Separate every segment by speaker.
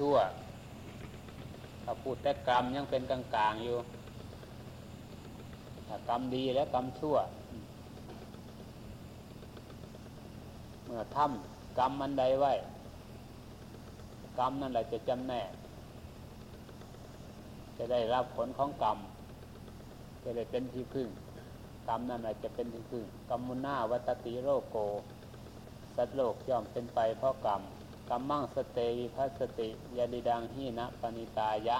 Speaker 1: ชั่วถ้าพูดแต่กรรมยังเป็นกลางๆอยู่ถ้ากรรมดีและกรรมชั่ว เมื่อทำกรรมมันใดไว้ กรรมนั่นแหละจะจำแนกจะได้รับผลของกรรม จะได้เป็นที่พึ่ง กรรมนั่นแหละจะเป็นที่พึ่งกรรมมุนาวัตติโรโก สัตว์โลกย่อมเป็นไปเพราะกรรม กรรมมั่งสเตวิพัสติยาดิดังหีนะปณิตายะ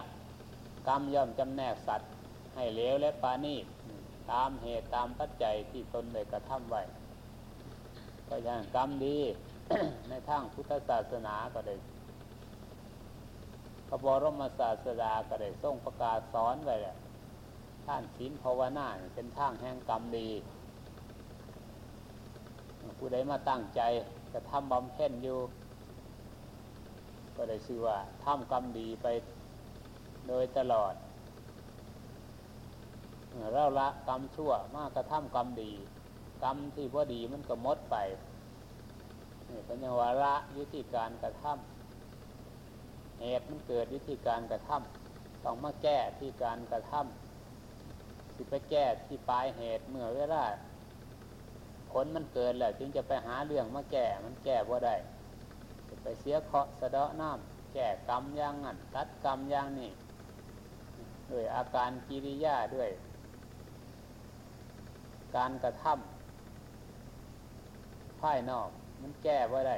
Speaker 1: กรรมย่อมจำแนกสัตว์ ให้เลวและปานีตามเหตุตามปัจจัยที่ตนได้กระทำไว้ก็อย่างกรรมดีในทางพุทธศาสนาก็ได้พระบรมศาสดาก็ได้ทรงประกาศสอนไว้แหละท่านศีลภาวนาเป็นทางแห่งกรรมดี ผู้ใดมาตั้งใจจะทำบำเพ็ญอยู่ ก็ได้ชื่อว่าทำกรรมดีไปโดยตลอดเราละกรรมชั่วมากกระทำกรรมดี กรรมที่ว่าดีมันก็มดไปนี่เป็นวาระยุติการกระทำเหตุมันเกิดวิธีการกระทำต้องมาแก้ที่การกระทำสิไปแก้ที่ปลายเหตุเมื่อเวลาผลมันเกิดแล้วจึงจะไปหาเรื่องมาแก้มันแก้ว่าได้ ไปเสียเคาะสะเดาะน้ำแก้กรรมอย่างนั้นตัดกรรมอย่างนี้ด้วยอาการกิริยาด้วย การกระทำภายนอกมันแก้ว่าได้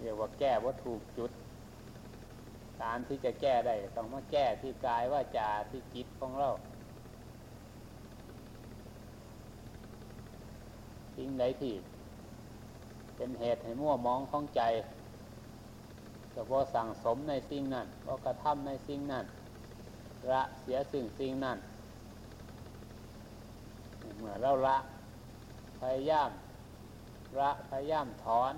Speaker 1: เรียกว่าแก้ว่าถูกจุด การที่จะแก้ได้ต้องมาแก้ที่กายว่าจาที่จิตของเรา สิ่งใดที่เป็นเหตุให้มั่วมองของใจก็พอสั่งสมในสิ่งนั้นพอกระทำในสิ่งนั้นละเสียสิ่งสิ่งนั้นเมื่อเราละพยายามละพยายามถอน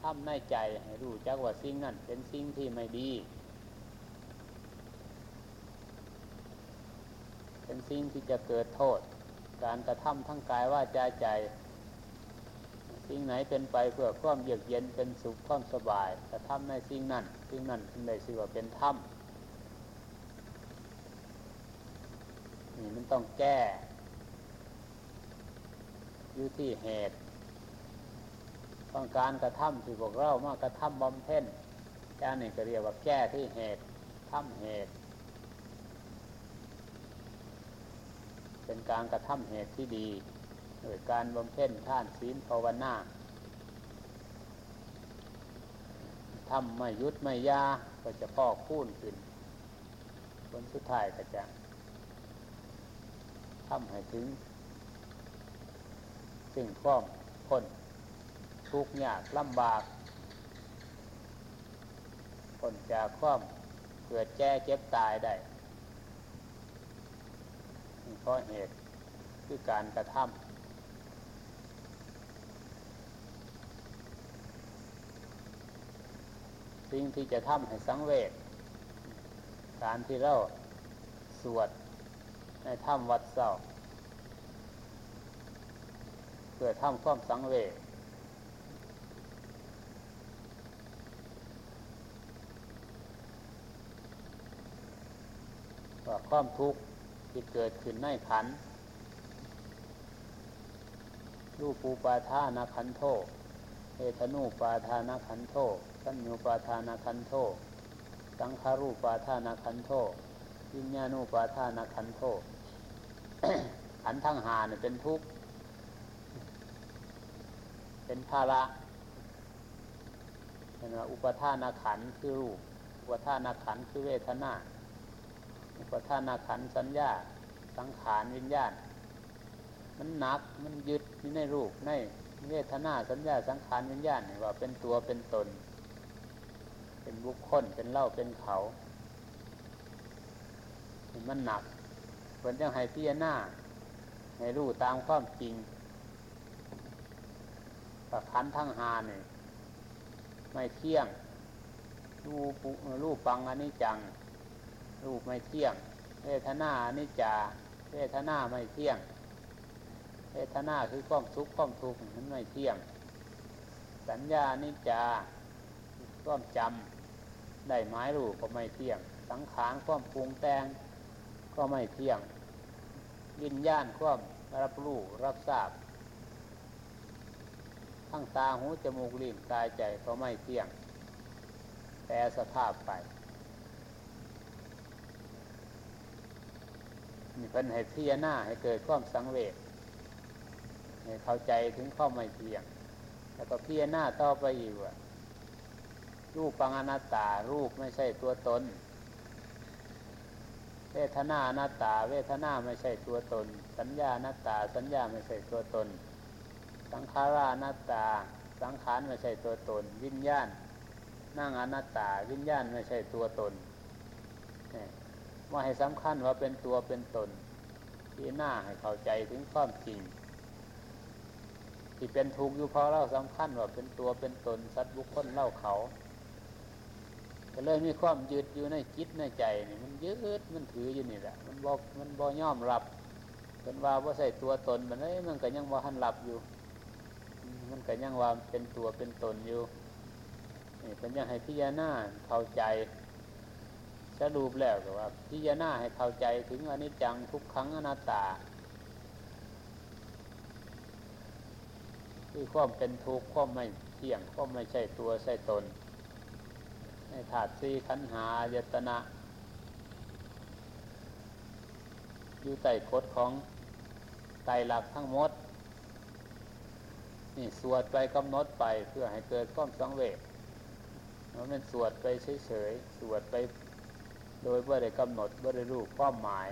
Speaker 1: ทำในใจให้รู้จักว่าสิ่งนั้นเป็นสิ่งที่ไม่ดี เป็นสิ่งที่จะเกิดโทษ การกระทำทั้งกายว่าใจใจ สิ่งไหนเป็นไปเพื่อความเยือกเย็นเป็นสุขความสบายกระทำในสิ่งนั้นสิ่งนั้นเป็นได้ชื่อว่าเป็นธรรมนี่มันต้องแก้อยู่ที่เหตุ ต้องการกระทำที่พวกเรามากระทำบำเพ็ญแก้นี่ก็เรียกว่าแก้ที่เหตุทำเหตุ เป็นการกระทำเหตุที่ดี การบำเพ็ญท่านศีลภาวนาทำไม่ยุดไม่ยา ก็จะพอกคูนขึ้นผลสุดท้ายก็จะทำให้ถึง สิ่งข้อมพ้นทุกข์ยากลำบากพ้นจากความเกิดแก่เจ็บตายได้เพราะเหตุคือการกระทำ สิ่งที่จะทำให้สังเวชการที่เราสวดในถ้ำวัดเศร้าเพื่อทำความสังเวชว่าความทุกข์ที่เกิดขึ้นในขันรูปูปาทานาขันโทเอธนูปาทานาขันโท สัญญูปาทานาขันโทสังขารูปาทานาขันโทวิญญาณูปาทานาขันโทขันทั้งหาเนี่ยเป็นทุกข์ เป็นภาระเห็นว่าอุปทานาขันคือรูป อุปทานาขันคือเวทนา อุปทานาขันสัญญา สังขารวิญญาณ มันหนัก มันยึดในรูป ในเวทนา สัญญา สังขารวิญญาณว่าเป็นตัวเป็นตน เป็นบุคคลเป็นเล่าเป็นเขามันหนักเนจังให้พิจารณาให้รู้ตามความจริงประคันทั้งหาเนี่ยไม่เที่ยง รูปรูปปังอนิจจัง รูปไม่เที่ยง เวทนาอนิจจา เวทนาไม่เที่ยง เวทนาคือความสุขความทุกข์มันไม่เที่ยง สัญญานิจาความจำ ได้หมายรู้ก็ไม่เที่ยง สังขารความปรุงแต่งก็ไม่เที่ยงวิญญาณความรับรู้รับทราบ ทั้งตาหูจมูกลิ้นกายใจก็ไม่เที่ยงแต่สภาพไปนี่เป็นให้พิจารณาให้เกิดความสังเวชให้เข้าใจถึงข้อไม่เที่ยง แล้วก็พิจารณาต่อไปอีกว่า รูปปังอนัตตา รูปไม่ใช่ตัวตน เวทนาอนัตตา เวทนาไม่ใช่ตัวตน สัญญาอนัตตา สัญญาไม่ใช่ตัวตน สังขารานัตตา สังขารไม่ใช่ตัวตน วิญญาณ นั่งอนัตตา วิญญาณไม่ใช่ตัวตนว่าให้สำคัญว่าเป็นตัวเป็นตน ที่หน้าให้เข้าใจถึงความจริงที่เป็นทุกข์อยู่เพราะเราสำคัญว่าเป็นตัวเป็นตนสัตว์บุคคลเล่าเขา ก็เลยมีความยึดอยู่ในจิตในใจนี่มันยึดมันถืออยู่นี่แหละมันบอกมันบอย่อมรับเป็นว่าว่าใส่ตัวตนมันเอ้มันก็ยังว่าหันหลับอยู่ มันก็ยังว่าเป็นตัวเป็นตนอยู่นี่เป็นยังให้พิจารณาเข้าใจสรุปแล้วก็ว่าพิจารณาให้เข้าใจถึงอนิจจังทุกครั้งอนัตตาคือความเป็นทุกข์ความไม่เที่ยงความไม่ใช่ตัวใช่ตน ในถาดซีขันหายตนะ อยู่ใต้กฎของไตรลักษณ์ทั้งหมด นี่สวดไปกำหนดไปเพื่อให้เกิดความสังเวชมันเป็นสวดไปเฉยๆ สวดไปโดยว่าได้กำหนดว่าได้รู้ความหมาย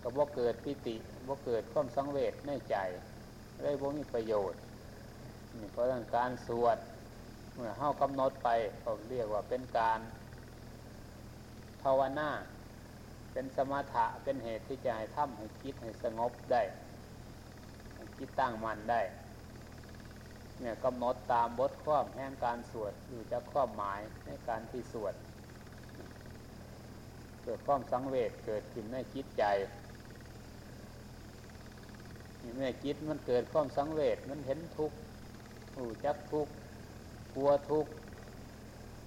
Speaker 1: ก็บ่เกิดปิติบ่เกิดความสังเวชในใจเลยบ่มีประโยชน์นี่เพราะการสวด เมื่อเข้ากำหนดไปเขาเรียกว่าเป็นการภาวนาเป็นสมถะเป็นเหตุที่จะให้ทำให้คิดให้สงบได้คิดตั้งมันได้เนี่ยกำหนดตามบทความแห่งการสวดอยู่จะข้อหมายในการที่สวดเกิดความสังเวชเกิดขึ้นในจิตใจเมื่อจิตมันเกิดความสังเวชมันเห็นทุกข์หูจักทุกข์ กลัวทุกข์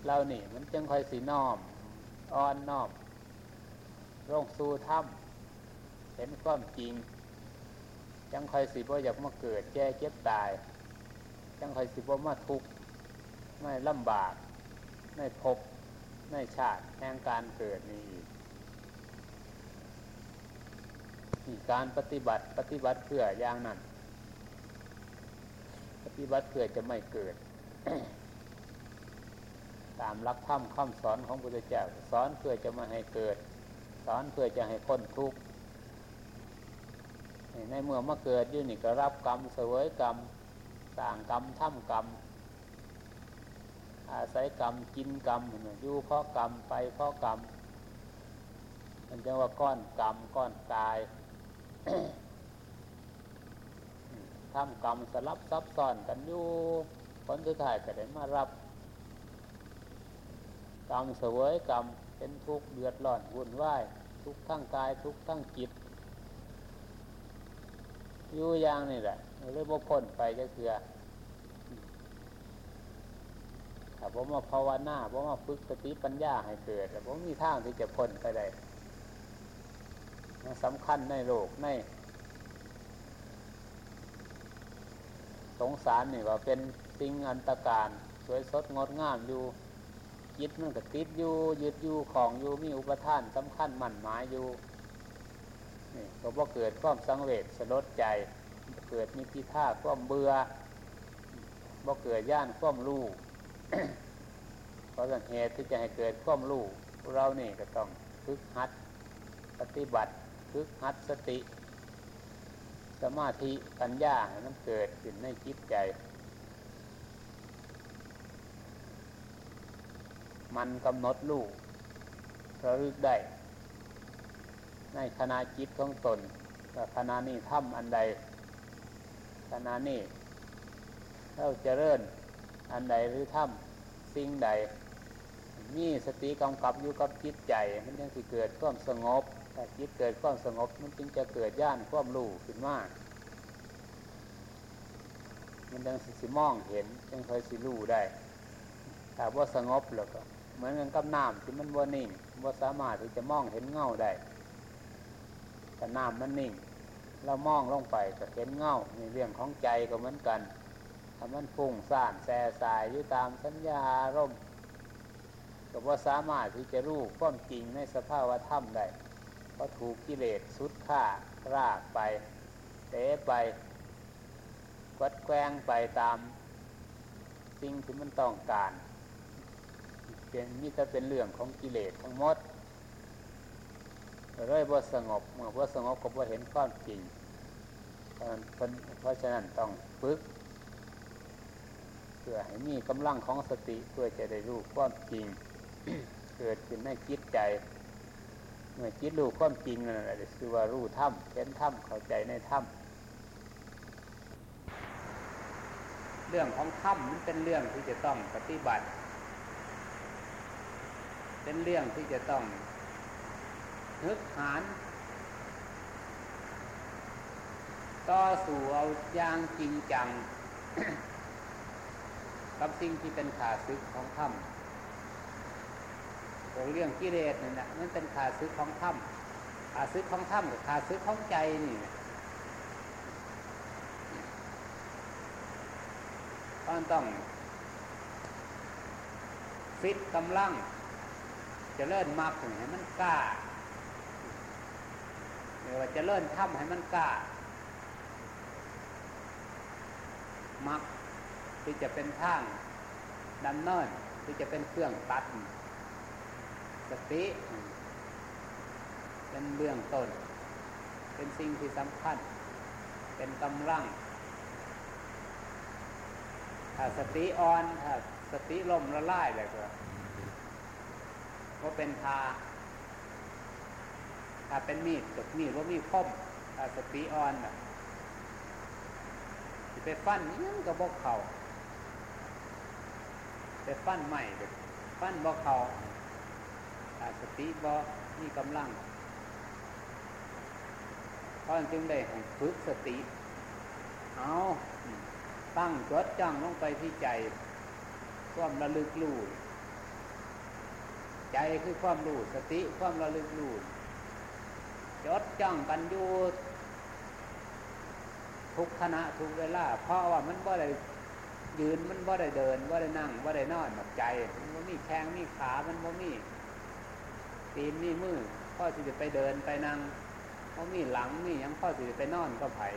Speaker 1: เรานี่ มันจึงคอยสีน้อมอ่อนน้อมร่องสู่ถ้ำเห็นความจริง จังคอยสีบ่อยากมาเกิดแก่เจ็บตาย จังคอยสีบ่มาทุกข์ไม่ลำบาก ไม่พบไม่ชาติแห่งการเกิดนี้ีการปฏิบัติปฏิบัติเพื่ออย่างนั้น ปฏิบัติเพื่อจะไม่เกิด ตามรักธรรมคำสอนของพระพุทธเจ้าสอนเพื่อจะมาให้เกิด สอนเพื่อจะให้พ้นทุกข์ในเมื่อมาเกิดยื่นี่ก็รับกรรมเสวยกรรมต่างกรรมทำกรรม อาศัยกรรมกินกรรมอยู่เพราะกรรมไปเพราะกรรมมันจะว่าก้อนกรรมก้อนกายทำกรรมสลับซับซ้อนกันอยู่ผลสุดท้ายก็ได้มารับ กรรมเสวยกรรมเป็นทุกข์เดือดร้อนวุ่นวายทุกข์ทั้งกายทุกข์ทั้งจิตอยู่อย่างนี่แหละเลยบ่พ้นไปก็คือถ้าผมมาภาวนาผมมาฝึกสติปัญญาให้เกิดแต่ผมมีทางที่จะพ้นไปได้สำคัญในโลกในสงสารนี่ว่าเป็นสิ่งอันตรการ สวยสดงดงามอยู่ จิตมันก็ติดอยู่ยึดอยู่ของอยู่มีอุปทานสำคัญมั่นหมายอยู่นี่ก็บ่เกิดความสังเวชสลดใจ เกิดมีพิท่าความเบื่อบ่เกิดย่านความรู้เพราะเหตุที่จะให้เกิดความรู้เรานี่ก็ต้องฝึกหัดปฏิบัติฝึกหัดสติ สมาธิปัญญาให้มันเกิดขึ้นในจิตใจ มันกำหนดลูกระลึกได้ ในขณะจิตของตนขณะนี้ทำอันใดขณะนี้เราจริ่มอันใดหรือทำสิ่งใดมีสติกำกับอยู่กับจิตใจ มันยังสิเกิดความสงบถ้าจิตเกิดความสงบมันจึงจะเกิดย่านความรู้ขึ้นมากมันยังสิมองเห็นยังเคยสิรู้ได้ถ้าว่าสงบแล้วก็ เหมือนกันกับน้ำที่มันว่านิ่งว่าสามารถที่จะมองเห็นเงาได้แต่น้ำมันนิ่ง เรามองลงไปก็เห็นเงาในเรื่องของใจก็เหมือนกันถ้ามันฟุ้งซ่านแส่สายอยู่ตามสัญญาร่มก็ว่าสามารถที่จะรู้ความจริงในสภาวะธรรมได้เพราะถูกกิเลสสุดฆ่ารากไปเตะไปกวัดแกงไปตามสิ่งที่มันต้องการ เป็นนี่จะเป็นเรื่องของกิเลสทั้งหมดเรื่อยบ่สงบเมื่อบ่สงบก็บ่เห็นความจริง เพราะฉะนั้นต้องฝึกเพื่อให้มีกำลังของสติเพื่อจะได้รู้ความจริง เกิดขึ้นในจิตใจ เมื่อจิตรู้ความจริงนั่นแหละคือว่ารู้ถ้ำเห็นถ้ำเข้าใจในถ้ำเรื่องของถ้ำมันเป็นเรื่องที่จะต้องปฏิบัติ เป็นเรื่องที่จะต้องนึกหานต่อสู่เอาอย่างจริงจัง กับสิ่งที่เป็นขาซึกของถ้ำเรื่องกิเลสนี่นะมันเป็นขาซึกของถ้ำขาซึกของถ้ำกับขาซึกของใจนี่มันต้องฟิตกำลัง จะเลิ่นมากให้มันกล้าหรือว่าจะเลิ่นถ้ำให้มันกล้ามักที่จะเป็นทางดำเนินที่จะเป็นเครื่องตัดสติเป็นเบื้องต้น เป็นสิ่งที่สำคัญ เป็นกำลังถ้าสติอ่อนถ้าสติลมละลายเลยก็ ก็เป็นทาถ้าเป็นมีดกับมีดว่ามีคมถ้าสติอ่อนอะจะไปฟันยังกับบกเขาไปฟันใหม่ฟันบกเขาถ้าสติบอมีกำลังเพราะจึงได้ฝึกสติ เอาตั้งจดจ้องลงไปที่ใจความระลึกรู้ ใจคือความรู้สติความระลึกรู้จดจ้องกันอยู่ทุกขณะทุกเวลาเพราะว่ามันบ่ได้ยืนมันบ่ได้เดินบ่ได้นั่งบ่ได้นอนแบบใจ มันบ่มีแข้งมีขามันบ่มีตีนมีมือพ่อสิจะไปเดินไปนั่งพ่อมีหลังมียังพ่อสิจะไปนอนก็ไผ่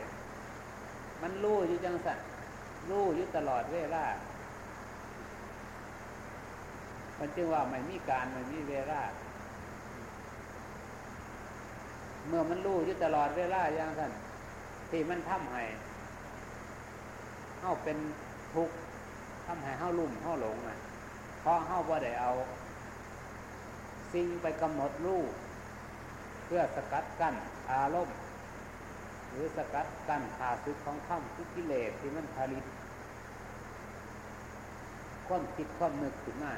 Speaker 1: มันรู้อยู่จังสัตว์รู้อยู่ตลอดเวลา มันจึงว่าไม่มีการไม่มีเวลา เมื่อมันรู้อยู่ตลอดเวลาอย่างท่านที่มันทำให้เฮาเป็นทุกข์ทำให้เฮาลุ่มเฮาหลงอะเพราะเฮาบ่ได้เอา สิ่งไปกำหนดรู้เพื่อสกัดกั้นอารมณ์หรือสกัดกั้นขาซึกของข้ามทุกกิเลสที่มันผลิตความคิดความนึกขึ้นมา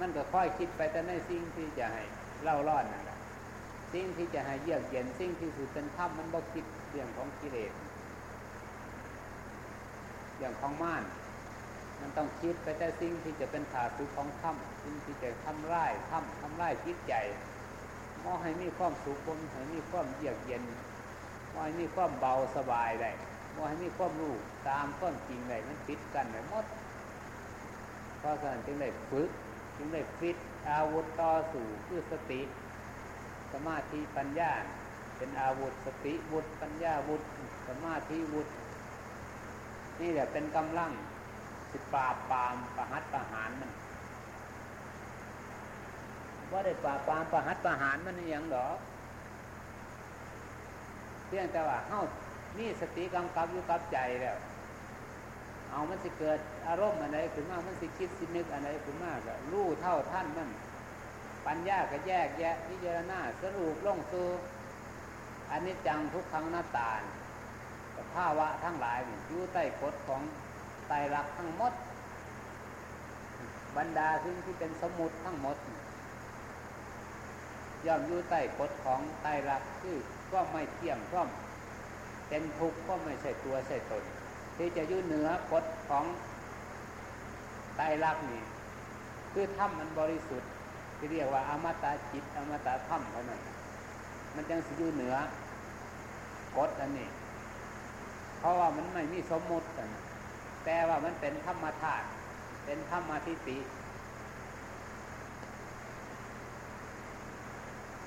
Speaker 1: มันก็ค่อยคิดไปแต่ในสิ่งที่จะให้เล่าร้อนนั่นแหละสิ่งที่จะให้เยือกเย็นสิ่งที่สุดเป็นธรรมมันบ่คิดเรื่องของกิเลสเรื่องของม่าน มันต้องคิดไปแต่สิ่งที่จะเป็นขาสุของธรรมสิ่งที่จะทำร้ายธรรมทำร้ายจิตใจมอให้มีความสุขมให้มีความเยือกเย็นมอให้มีความเบาสบายได้มอให้มีความรู้ตามความจริงได้มันติดกันไหมด เพราะฉะนั้นจึงได้ฝึก จึงได้ฟิตอาวุธต่อสู่คือสติ สมาธิปัญญา เป็นอาวุธสติวุธปัญญาวุธสมาธิวุธนี่แหละเป็นกำลังสิปราบปามประหัตประหารมันว่าได้ปราบปามประหัตประหารมันอย่างดอเพียงแต่ว่าเฮ้านี่สติกำกับอยู่กับใจแล้ว เอามันสิเกิดอารมณ์อะไรขึ้นมามันสิคิดสินึกอะไรขึ้นมาก็รู้เท่าท่านมันปัญญาก็แยกแยะพิจารณาสรุปลงสู่อันนี้จังทุกครั้งหน้าตาสภาวะทั้งหลายอยู่ใต้กฎของไตรลักษณ์ทั้งหมด บรรดาสิ่งที่เป็นสมุดทั้งหมด ย่อมอยู่ใต้กฎของไตรลักษณ์คือก็ไม่เที่ยงก็เเป็นทุกข์ก็ไม่ใช่ตัวใช่ตน ที่จะยืดเหนือกฎของไตรลักษณ์นี่คือถ้ำมันบริสุทธิ์ที่เรียกว่าอมตะจิตอมตะถ้ำเท่านั้นมันจังสิยืดเหนือกฎอันนี้ เพราะว่ามันไม่มีสมมติกันแต่ว่ามันเป็นธรรมธาตุเป็นธรรมทิฏฐิ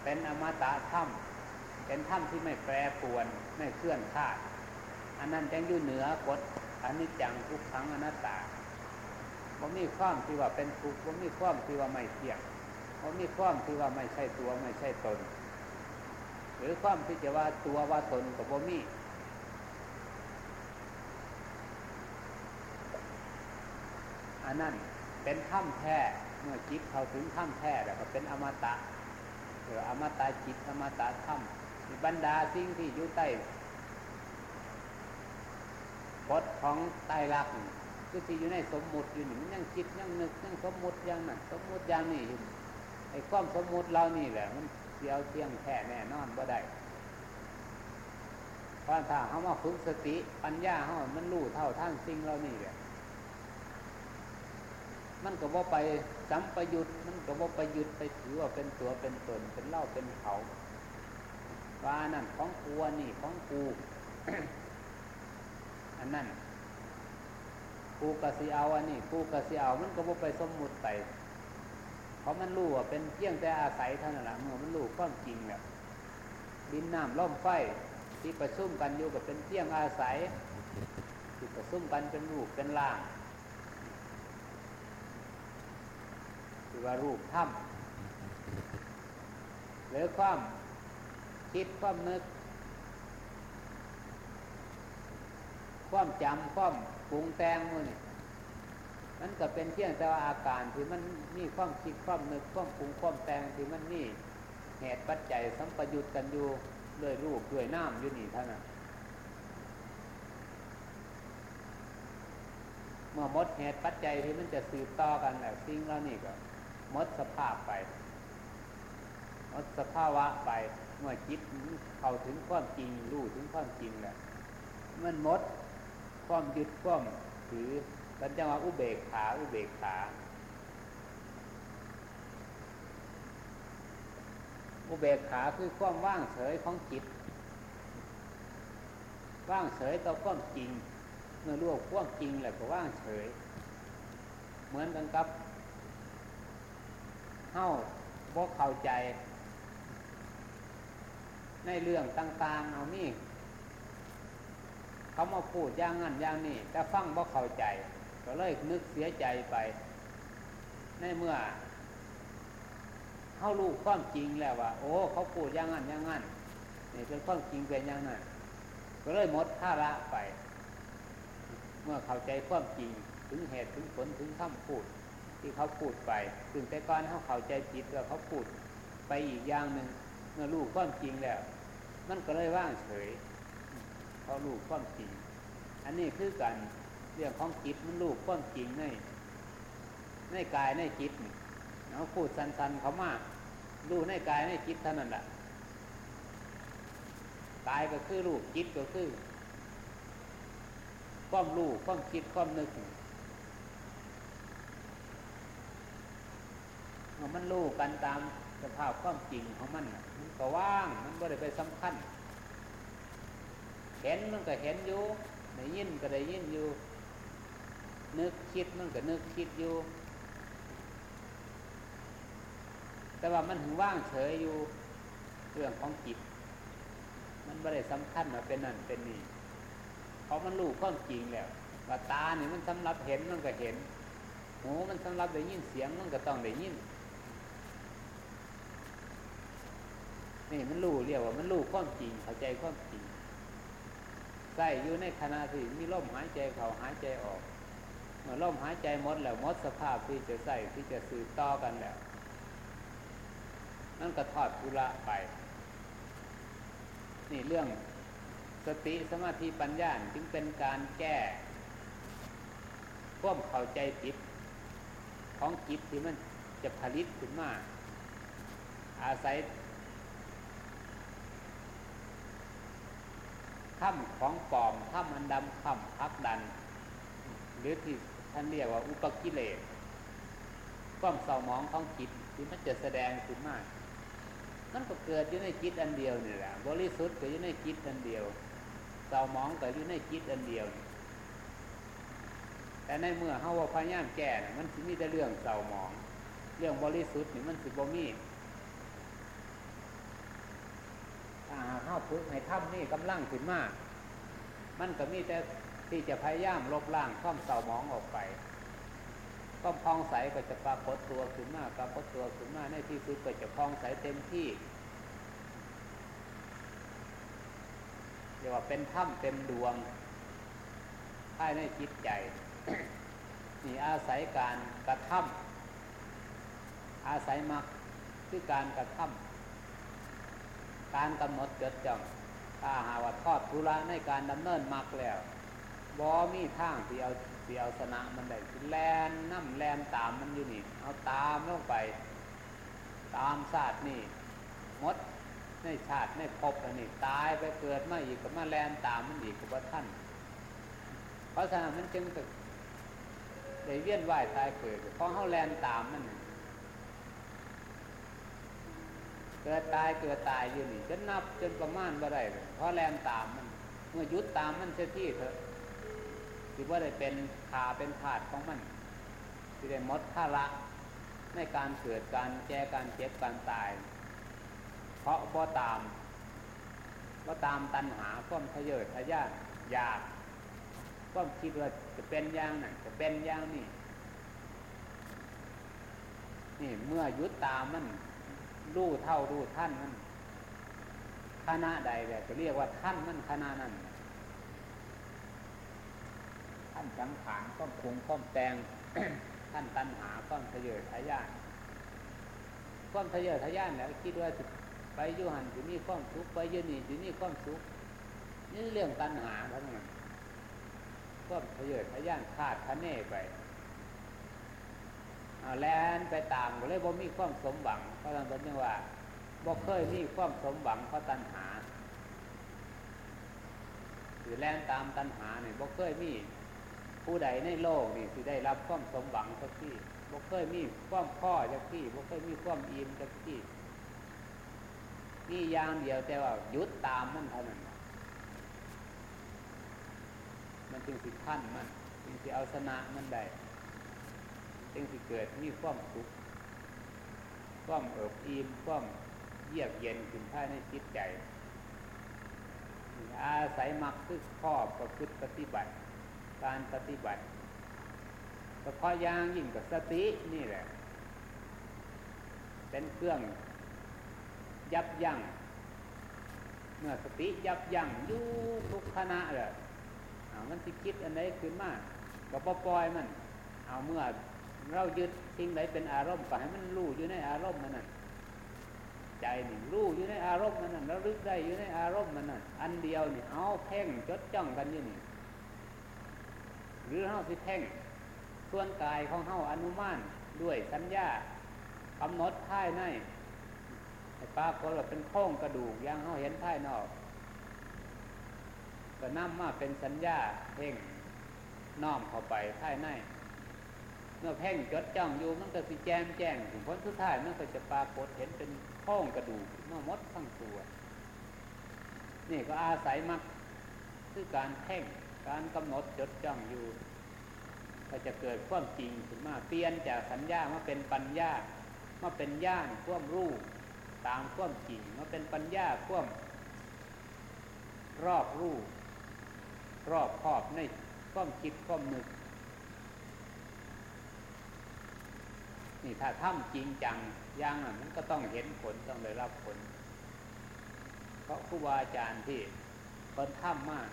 Speaker 1: เป็นอมตะถ้ำเป็นถ้ำที่ไม่แปรปวนไม่เคลื่อนคาด อันนั้นจังอยู่เหนือกฎอันิจจังทุกครั้งอนัตตาบ่มีความที่ว่าเป็นทุกข์บ่มีความที่ว่าไม่เที่ยงบ่มีความที่ว่าไม่ใช่ตัวไม่ใช่ตน หรือความที่จะว่าตัวว่าตนกับบ่มีอันนั้นเป็นถ้ำแท้เมื่อจิตเขาถึงถ้ำแท้แล้วก็เป็นอมตะหรืออมตะจิตอมตะถ้ำบรรดาสิ่งที่อยู่ใต้ กฎของไตรลักษณ์คือที่อยู่ในสมมุติอยู่นี่มันยังคิดยังนึกยังสมมุติอย่างนั้นสมมุติอย่างนี้ไอ้ความสมมุติเรานี่แหละมันเสียวเที่ยงแท้แน่นอนบ่ได้เพราะถ้าเขามาฝึกสติปัญญาเขามันรู้เท่าท่านสิ่งเรานี่แหละมันก็บ่ไปสัมปยุตมันก็บ่ไปยุดไปถือว่าเป็นตัวเป็นตนเป็นเล่าเป็นเขาว่านั่นของกูนี่ของกู อันนั้นกูกะสิเอาอันนี้กูกะสิเอามันก็บ่ไปสมมุติไป เพราะมันรู้ว่าเป็นเพียงแต่อาศัยเท่านั้นแหละเมื่อมันรู้ความจริงแบบดินน้ำล่มไฟที่ประชุมกันอยู่กับเป็นเพียงอาศัยที่ประชุมกันเป็นรูปเป็นล่างคือว่ารูปถ้ำหรือความคิดความนึก ความจำความปรุงแต่งมือนี่มันก็เป็นเพียงแต่ว่าอาการที่มันมีความคิดความนึกความปรุงความแต่งที่มันมีเหตุปัจจัยสัมปยุตกันอยู่ด้วยรูปด้วยน้ำอยู่นี่เท่านั้นเมื่อมดเหตุปัจจัยที่มันจะสืบต่อกันแล้วสิ่งเหล่านี้ก็มดสภาพไปมดสภาวะไป เมื่อจิตเข้าถึงความจริงรู้ถึงความจริงแหละมันมด ความยึดความถือกันจะว่าอุเบกขาอุเบกขา อุเบกขาคือความว่างเฉยของจิต ว่างเฉยต่อความจริง เมื่อรู้ความจริงแหละก็ว่างเฉย เหมือนกันกับเฮ้าบกเข้าใจ ในเรื่องต่างๆ เอานี่ เขามาพูดอย่างนั้นอย่างนี้แต่ฟังบ่เข้าใจ ก็เลยนึกเสียใจไป ในเมื่อเขารู้ความจริงแล้วว่า โอ้ เขาพูดอย่างนั้นอย่างนั้นนี่เป็นความจริงเป็นอย่างนั้นก็เลยหมดท่าละไป เมื่อเข้าใจความจริงถึงเหตุถึงผลถึงคำพูด ที่เขาพูดไปถึงแต่ก่อนเขาเข้าใจผิดแล้วเขาพูดไปอีกอย่างหนึ่งเมื่อรู้ความจริงแล้ว มันก็เลยว่างเฉย เขารู้ความจริง อันนี้คือการเรื่องของจิตมันรู้ความจริงในในกายในจิตเขาพูดสันๆเขามากรู้ในกายในจิตเท่านั้นแหละกายก็คือรูปจิตก็คือความรู้ความคิดความนึกมันรู้กันตามสภาพความจริงของมัน มันก็ว่าง มันไม่ได้ไปสำคัญ เห็นมันก็เห็นอยู่ได้ยินก็ได้ยินอยู่ นึกคิดมันก็นึกคิดอยู่ แต่ว่ามันถึงว่างเฉยอยู่เรื่องของจิต มันไม่ได้สำคัญมาเป็นนั่นเป็นนี่เพราะมันรู้ความจริงแล้วว่าตาเนี่ยมันสำหรับเห็นมันก็เห็นหูมันสำหรับได้ยินเสียงมันก็ต้องได้ยินนี่มันรู้เรียกว่ามันรู้ความจริงเข้าใจความจริง ใส่อยู่ในขณะที่มีลมหายใจเข้าหายใจออก เมื่อลมหายใจหมดแล้วหมดสภาพที่จะใส่ที่จะสืบต่อกันแล้วนั่นก็ทอดทุระไป นี่เรื่องสติสมาธิปัญญาจึงเป็นการแก้ควมเข้าใจจิตของจิตที่มันจะผลิตขึ้นมา อาศัย ถ้ำของปลอมถ้ำอันดำถ้ำพักดัน หรือที่ท่านเรียกว่าอุปกิเลสความเศร้ามองของจิตที่มันจะแสดงขึ้นมากมันก็เกิดอยู่ในจิตอันเดียวนี่แหละบริสุทธิ์ก็อยู่ในจิตอันเดียวเศร้ามองก็อยู่ในจิตอันเดียวแต่ในเมื่อเฮาว่าพยายามแก่มันสิมีแต่เรื่องเศร้ามอง เรื่องบริสุทธิ์นี่มันสิบ่มีถ้าเฮา ฝึกให้ถ้ำนี่กำลังขึ้นมาก มันก็มีแต่ที่จะพยายามลบล้างความเศร้ามองออกไปก็พองใสก็จะปรากฏตัวขึ้นมากปรากฏตัวขึ้นมากในที่สุดก็จะพองใสเต็มที่เรียกว่าเป็นถ้ำเต็มดวงภายในจิตใจนี่อาศัยการกระทำอาศัยมักคือการกระทำ การกำหนดจดจ่องถ้าหาว่าทอดทุระในการดำเนินมักแล้วบอมีทางที่เอาเสียวสนะมันได้แลนน้ำแลนตามมันอยู่นี่เอาตามลงไป ตามศาสตร์นี่มดในชาติในภพอันนี้ตายไปเกิดมาอีกก็มาแลนตามมันอีกกับท่าน เพราะฉะนั้นมันจึงได้เวียนว่ายตายเกิดเพราะเขาแลนตามมัน เกิดตายเกิดตายอยู่นี่จนนับจนประมาณบ่ได้เพราะแลนตามมัน เมื่อยุดตามมันเสียที่เถอะถือว่าได้เป็นขาเป็นถาดของมันที่ได้มดภาระในการเกิดการแก้การเจ็บการตาย เพราะบ่ตามว่าตามตัณหาความทะเยอทะยานอยากความคิดว่าจะเป็นอย่างนั้นจะเป็นอย่างนี้นี่เมื่อยุดตามมัน รู้เท่ารู้ท่านมันคณะใดแบบจะเรียกว่าท่านมันคณะนั้นท่านสังขารก็คุงก้อมแตงท่านตัณหาก้อมทะเยอทะยานก้อมทะเยอทะยานแล้วคิดว่าไปยุหันอยู่นี่ก้อมสุขไปยืนนี่อยู่นี่ก้อมสุขนี่เรื่องตัณหาทั้งนั้นก้อมทะเยอทะยานคาดคะเน่ไป แลนไปตามก็เลยบ่มีความสมหวังเพราะฉะนั้นเป็นว่าบ่เคยมีความสมหวังเพราะตัณหาหรือแลนตามตัณหาเนี่ยบ่เคยมีผู้ใดในโลกนี่สิได้รับความสมหวังสักที่บ่เคยมีความพ่อสักที่บ่เคยมีความอิ่มสักที่นี่อย่างเดียวแต่ว่ายุดตามมันเท่านั้นมันจึงสิขั้นมันจึงสิเอาชนะมันได้ จึงสิเกิดมีความสุขความเอิบอิ่มความเยือกเย็นขึ้นภายในจิตใจ อาศัยมักคือข้อประพฤติปฏิบัติ การปฏิบัติเฉพาะย่างยิ่งกับสตินี่แหละ เป็นเครื่องยับยั้งเมื่อสติยับยั้งอยู่ทุกขณะเลยมันสิคิดอันไหนขึ้นมาก็ปล่อยมัน เอาเมื่อ เรายึดสิ่งไหนเป็นอารมณ์ก็ให้มันรู้อยู่ในอารมณ์มันนั่นใจนี่รู้อยู่ในอารมณ์มันนั่นแล้วลึกได้อยู่ในอารมณ์มันนั่นอันเดียวนี่เอาเพ่งจดจ้องกันอยู่นี่ หรือเฮาสิแท่งส่วนกายของเฮาอนุมานด้วยสัญญากำหนดภายในปรากฏว่าเป็นโค้งกระดูกยังเฮาเห็นภายนอกก็นำมาเป็นสัญญาเพ่งน้อมเข้าไปภายใน มื่อเพ่งจดจ้องอยู่มันก็สิแจมแจ้งถึงผลสุดท้ายมันก็จะปรากฏเห็นเป็นโค้งกระดูกเมื่อมดทั้งตัว นี่ก็อาศัยมักคือการเพ่งการกำหนดจดจ้องอยู่ ก็จะเกิดความจริงขึ้นมาเปลี่ยนจากสัญญามาเป็นปัญญามาเป็นญาณควมรู้ตามความจริงมาเป็นปัญญาควมรอบรู้รอบครอบในความคิดความนึก นี่ถ้าทำจริงจังย่างนั้นมันก็ต้องเห็นผลต้องได้รับผล เพราะครูบาอาจารย์ที่คนทำมาก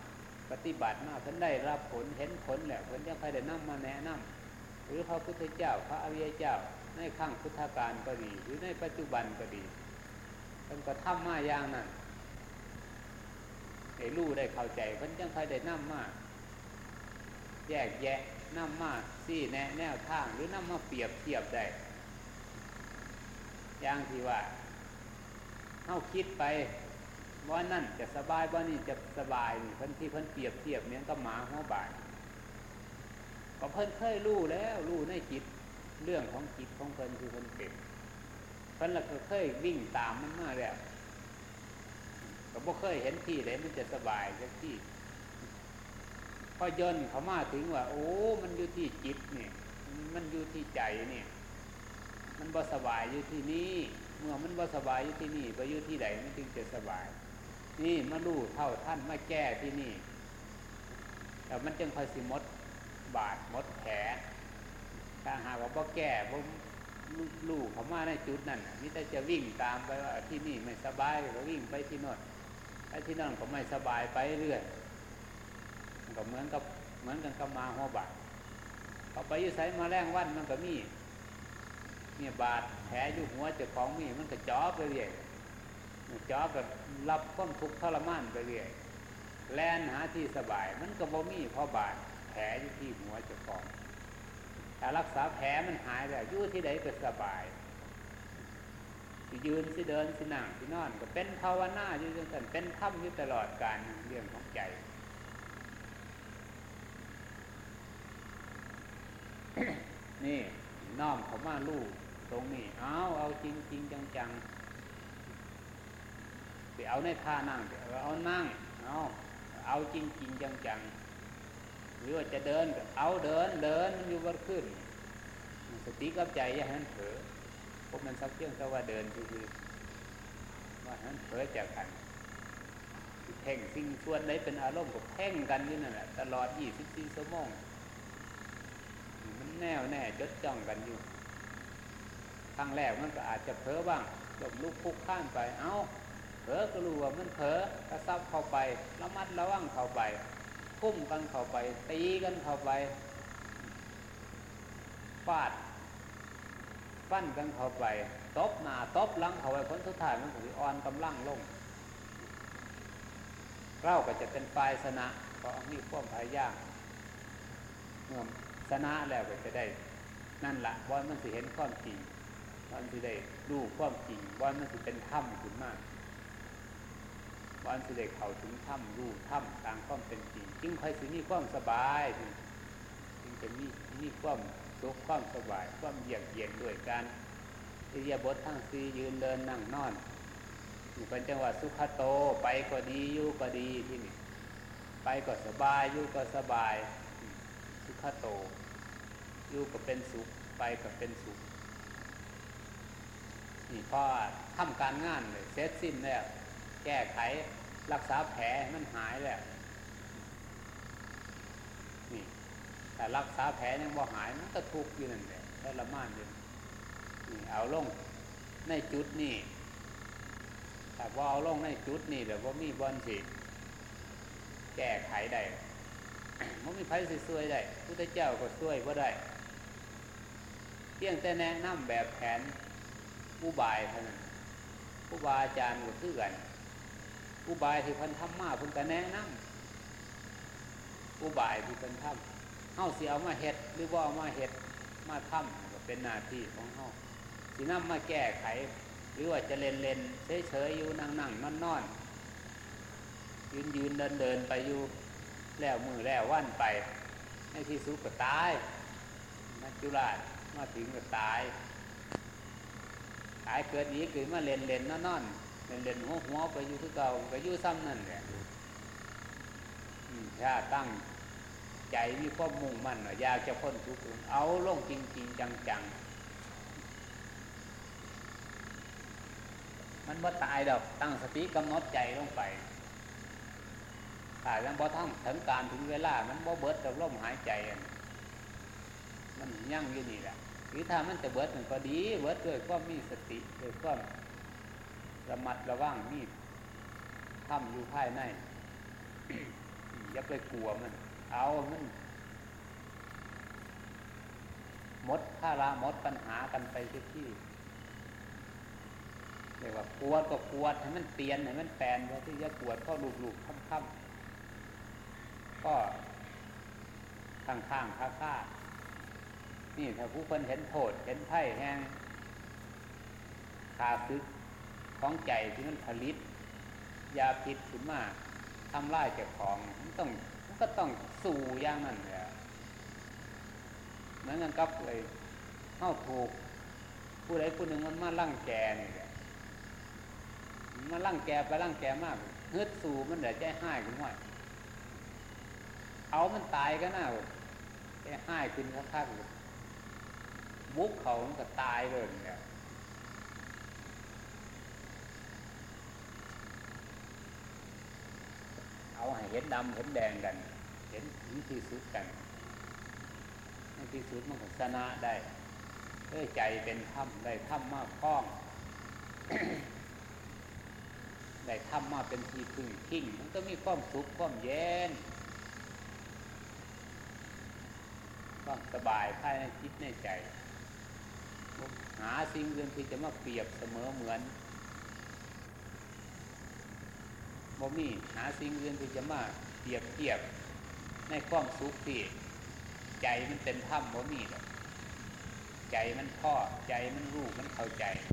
Speaker 1: ปฏิบัติมาท่านได้รับผลเห็นผลแหละผลยังใครได้นำมาแนะนำหรือพระพุทธเจ้าพระอริยเจ้าในขั้งพุทธการก็ดี หรือในปัจจุบันก็ดีท่านก็ทำมาอย่างนั้นได้รู้ได้เข้าใจเพิ่นยังใครได้นำมา แยกแยะนำมาซี่แนะแนวทางหรือนำมาเปรียบเทียบได้อย่างที่ว่าเข้าคิดไปว่านั่นจะสบายว่านี่จะสบายนี่เพิ่นที่เพิ่นเปรียบเทียบเนี้ยก็หมาหัวบายก็เพิ่นเคยรู้แล้วรู้ในจิตเรื่องของจิตของเพิ่นคือเพิ่นเป็นเพิ่นละก็เคยวิ่งตามมันมาแล้วก็บ่เคยเห็นที่ไหนมันจะสบายสักที่ พอย่นเขามาถึงว่า โอ้ มันอยู่ที่จิตเนี่ยมันอยู่ที่ใจเนี่ย มันบ่สบายอยู่ที่นี่เมื่อมันบ่สบายอยู่ที่นี่ไปอยู่ที่ใดมันจึงจะสบาย นี่มาลู่เท่าท่านมาแก้ที่นี่แต่มันจึงคอยสิมดบาดมดแผลถ้าหากว่าบ่แก้บ่ลู่เขามาในจุดนั้นนี่แต่จะวิ่งตามไปว่าที่นี่ไม่สบายก็วิ่งไปที่น่นไอ้ที่นั่นก็ไม่สบายไปเรื่อย ก็เหมือนกับเหมือนกันกับมาหัวบาดเขาไปยู่ไสมาแรงวันมันก็มีเนี่ยบาดแผลอยู่หัวเจ้าของมีมันก็จ่อไปเรื่อยจ่อกับรับความทุกข์ทรมานไปเรื่อยแลนหาที่สบาย มันก็บ่มีพราะบาดแผลอยู่ที่หัวเจ้าของถ้ารักษาแผลมันหายแล้วยู่ที่ไหนก็สบายสิยืนสิเดินสินั่งสินอน ก็เป็นภาวนาอยู่จนถึงเป็นถ้ำอยู่ตลอดการเรื่องของใจ นี่น้อมเขามาลู่ตรงนี้เอาเอาจริงจริงจังจังไปเอาในท่านั่งไปเอานั่งเอาเอาจริงจริงจังจังหรือว่าจะเดินก็เอาเดินเดินมันอยู่บนขึ้น สติกับใจอย่าให้มันเผลอพวกมันสักเที่ยงก็ว่าเดินคือว่าให้มันเผลอจากกันแพ่งสิ่งชวนได้เป็นอารมณ์กับแพ่งกันอยู่นั่นแหละตลอด24ชั่วโมง มันแน่วแน่จดจ้องกันอยู่ครั้งแรกมันก็อาจจะเผลอบ้างจบลูกพุกข้ามไป เอาเผลอก็รู้ว่ามันเผลอกระซับเข้าไประมัดระวังเข้าไปพุ่มกันเข้าไป ตีกันเข้าไปฟาดฟันกันเข้าไปตบหน้าตบหลังเข้าไปผลสุดท้ายมันถืออ่อนกำลังลงเราก็จะเป็นฝ่ายชนะเพราะมีความพยายามเมื่อ ชนะแล้วก็จะได้ นั่นละว่ามันสิเห็นความจริงว่ามันสิได้ดูความจริงว่ามันสิเป็นถ้ำขึ้นมากว่ามันสิได้เข้าถึงถ้ำรู้ถ้ำตามความเป็นจริงจึงค่อยสิมีความสบายจึงจะมีมีความสุขความสบายความเยือกเย็นด้วยการอิริยาบถทั้งสี่ยืนเดินนั่งนอนอยู่เป็นจังหวัดสุขโตไปก็ดีอยู่ก็ดีที่นี่ไปก็สบายอยู่ก็สบาย สุขโต อยู่ก็เป็นสุข ไปก็เป็นสุข นี่พอทำการงานเลยเสร็จสิ้นแล้ว แก้ไขรักษาแผลมันหายแล้ว นี่แต่รักษาแผลยังบ่หายมันก็ทุกข์อยู่นั่นแหละทรมานอยู่นี่เอาลงในจุดนี้แต่ว่าเอาลงในจุดนี้เดี๋ยวว่ามีบอลสิแก้ไขได้ มันมีไฟสิช่วยได้พุทธเจ้าก็ช่วยว่าได้เพียงแต่แนะนำแบบแผนอุบายเท่านั้นอุบาอาจารย์ก็คือกันอุบายที่พันทำมาพันก็แนะนำอุบายที่พันทำเฮาเสิเอามาเฮ็ดหรือว่าเอามาเฮ็ดมาทำก็เป็นหน้าที่ของเฮาสินำมาแก้ไข หรือว่าจะเล่นเล่นเฉยเฉยอยู่นั่งนั่งนอนนอนยืนยืนเดินเดินไปอยู่ แล้วมือแล้ววันไป ในที่สุดก็ตายมาจุฬามาถึงก็ตายตายเกิดนี้เกิดมาเล่นเล่นนอนนอนเล่นเล่นหัวหัวไปอยู่ที่เก่าไปอยู่ซ้ำนั่นแหละถ้าตั้งใจมีความมุ่งมั่นอยากจะพ้นทุกข์เอาลงจริงจริงจังจังมันว่าตายดอกตั้งสติกำหนดใจลงไป ถ้ายังบ่ทั้งถึงการถึงเวลา มันบ่เบิดกับลมหายใจมันยั่งอยู่นี่แหละหรือถ้ามันจะเบิดมันก็ดี เบิดด้วยความมีสติด้วยความระมัดระวังมีทำอยู่ภายในอย่าไปกลัวมัน เอามันมดข้าราหมดปัญหากันไปที่ที่เรียกว่าปวดก็ปวดให้มันเตียนให้มันแปลนเพราะที่จะปวดก็ลูบลูบค่ำๆ ก็ข้างข้างค่าค่านี่ถ้าผู้คนเห็นโทษเห็นไพ่แห้งขาซึกของใจที่มันผลิต ยาพิษขึ้นมาทำลายเจ้าของมันต้องมันก็ต้องสู่อย่างนั้นแหละเหมือนกันกับเลยเข้าถูก ผู้ใดผู้หนึ่งมันมาลั่งแกนี่แหละมาลั่งแกไปลั่งแกมากเฮืดสู่มันเดี๋ยวใจห้ายขึ้นห้อย เอามันตายก็น่าใจห้ายขึ้นคักๆบุกเขามันก็ตายเลยเนี่ยเอาให้เห็นดำเห็นแดงกัน เห็นถึงที่สุดกันในที่สุดมันก็ชนะได้เพื่อใจเป็นถ้ำได้ถ้ำมากคล้อง ได้ถ้ำมาเป็นที่พึ่งทิ้งมันก็มีความสุขความเย็น ความสบายภายในจิตในใจ หาสิ่งอื่นที่จะมาเปรียบเสมอเหมือนบ่มีหาสิ่งอื่นที่จะมาเปรียบเทียบในความสุขที่ใจมันเป็นถ้ำบ่มีหรอกใจมันพ่อใจมันรู้มันเข้าใจ